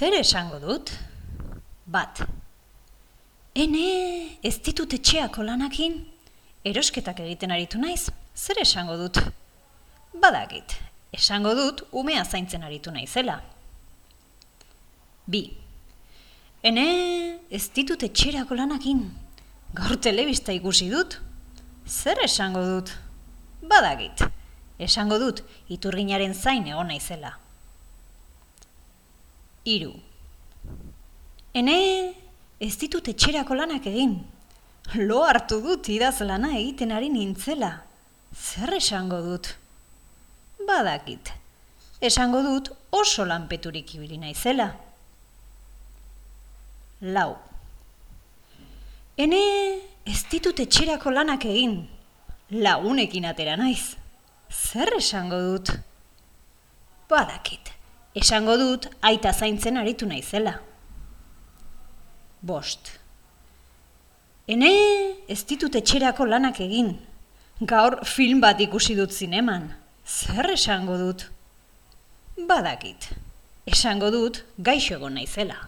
Zer esango dut? Bat. Ene, ez ditut etxeako lanakin? Erosketak egiten aritu naiz, zer esango dut? Badakit, esango dut umea zaintzen aritu naizela. Bi. Ene, ez ditut etxerako lanakin? Gaur telebista ikusi dut? Zer esango dut? Badakit, esango dut iturginaren zain egon naizela. Hiru. Ene, ez ditut etxerako lanak egin. Lo hartu dut idaz lana egiten ari nintzela. Zer esango dut? Badakit. Esango dut oso lanpeturik ibili naizela. Lau. Ene, ez ditut etxerako lanak egin. Lagunekin atera naiz. Zer esango dut? Badakit. Esango dut aita zaintzen aritu naizela. Bost. Ene, ez ditut etxerako lanak egin. Gaur film bat ikusi dut zineman. Zer esango dut? Badakit. Esango dut gaixo egon naizela.